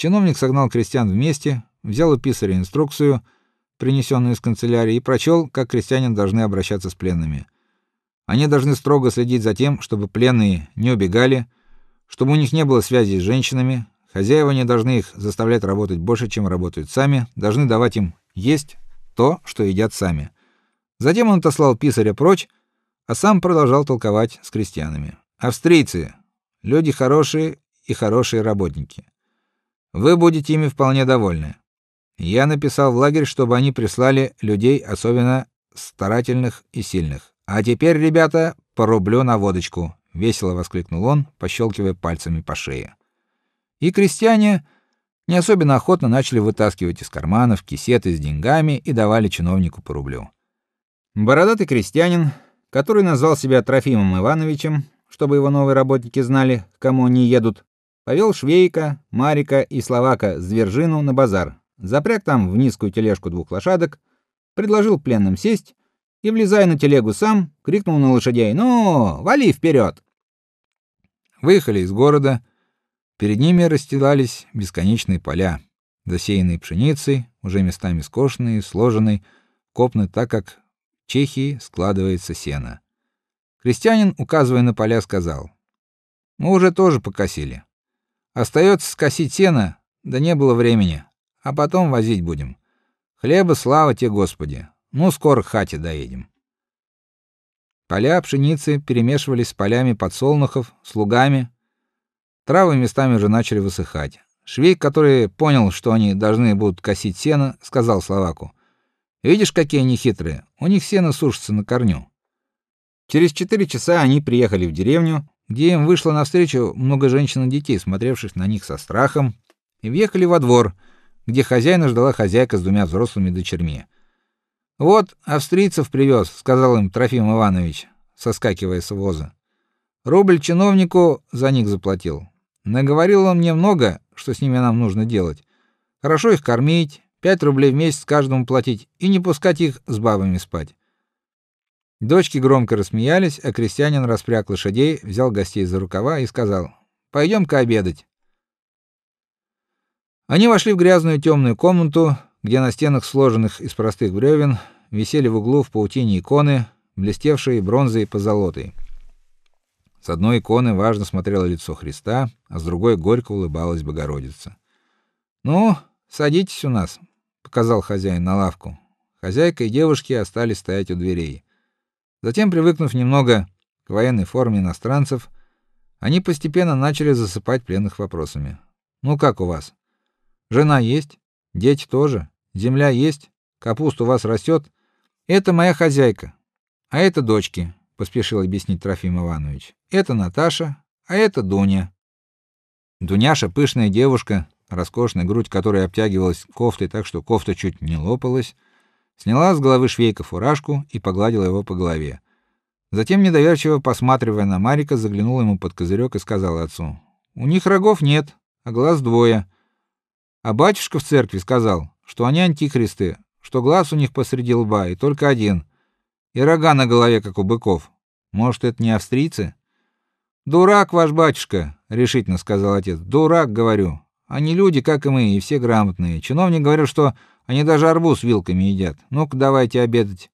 Чиновник согнал крестьян вместе, взял у писаря инструкцию, принесенную из канцелярии, и прочел, как крестьяне должны обращаться с пленными. Они должны строго следить за тем, чтобы пленные не убегали, чтобы у них не было связи с женщинами, хозяева не должны их заставлять работать больше, чем работают сами, должны давать им есть то, что едят сами. Затем он отослал писаря прочь, а сам продолжал толковать с крестьянами. Австрийцы люди хорошие и хорошие работники. Вы будете ими вполне довольны. Я написал в лагерь, чтобы они прислали людей особенно старательных и сильных. А теперь, ребята, по рублю на водочку, весело воскликнул он, пощелкивая пальцами по шее. И крестьяне не особенно охотно начали вытаскивать из карманов кисеты с деньгами и давали чиновнику по рублю. Бородатый крестьянин, который назвал себя Трофимом Ивановичем, чтобы его новые работники знали, к кому они едут, повел Швейка, Марика и Словака с Двержину на базар. Запряг там в низкую тележку двух лошадок, предложил пленным сесть и, влезая на телегу сам, крикнул на лошадей: "Ну, вали вперед!" Выехали из города. Перед ними расстилались бесконечные поля, засеянные пшеницей, уже местами скошенные, сложенные, копны так, как в Чехии складывается сено. Крестьянин, указывая на поля, сказал: "Мы уже тоже покосили. Остается скосить сено, да не было времени, а потом возить будем. Хлеба слава тебе, Господи. Ну скоро к хате доедем". Поля пшеницы перемешивались с полями подсолнухов, с лугами. Травы местами уже начали высыхать. Швейк, который понял, что они должны будут косить сено, сказал Словаку: "Видишь, какие они хитрые. У них сено сушится на корню". Через четыре часа они приехали в деревню, где им вышло навстречу много женщин и детей, смотревших на них со страхом, и въехали во двор, где хозяина ждала хозяйка с двумя взрослыми дочерьми. Вот австрийцев привез, сказал им Трофим Иванович, соскакивая с воза. Рубль чиновнику за них заплатил. Наговорил он мне много, что с ними нам нужно делать. Хорошо их кормить, пять рублей в месяц каждому платить и не пускать их с бабами спать. Дочки громко рассмеялись, а крестьянин распряг лошадей, взял гостей за рукава и сказал: "Пойдем-ка обедать". Они вошли в грязную темную комнату, где на стенах, сложенных из простых бревен, висели в углу в паутине иконы, блестевшие бронзой и позолотой. С одной иконы важно смотрело лицо Христа, а с другой горько улыбалась Богородица. "Ну, садитесь у нас", показал хозяин на лавку. Хозяйка и девушки остались стоять у дверей. Затем, привыкнув немного к военной форме иностранцев, они постепенно начали засыпать пленных вопросами. Ну как у вас? Жена есть? Дети тоже? Земля есть? Капуста у вас растет? Это моя хозяйка. А это дочки, поспешил объяснить Трофим Иванович. Это Наташа, а это Дуня. Дуняша пышная девушка, роскошная грудь которой обтягивалась кофтой так, что кофта чуть не лопалась сняла с головы швейка фуражку и погладила его по голове. Затем недоверчиво посматривая на Марика, заглянула ему под козырек и сказала отцу: "У них рогов нет, а глаз двое. А батюшка в церкви сказал, что они антихристы, что глаз у них посреди лба и только один, и рога на голове как у быков. Может, это не австрийцы?" "Дурак ваш батюшка", решительно сказал отец. "Дурак, говорю. Они люди, как и мы, и все грамотные. Чиновник говорил, что они даже арбуз вилками едят. Ну-ка, давайте обедать.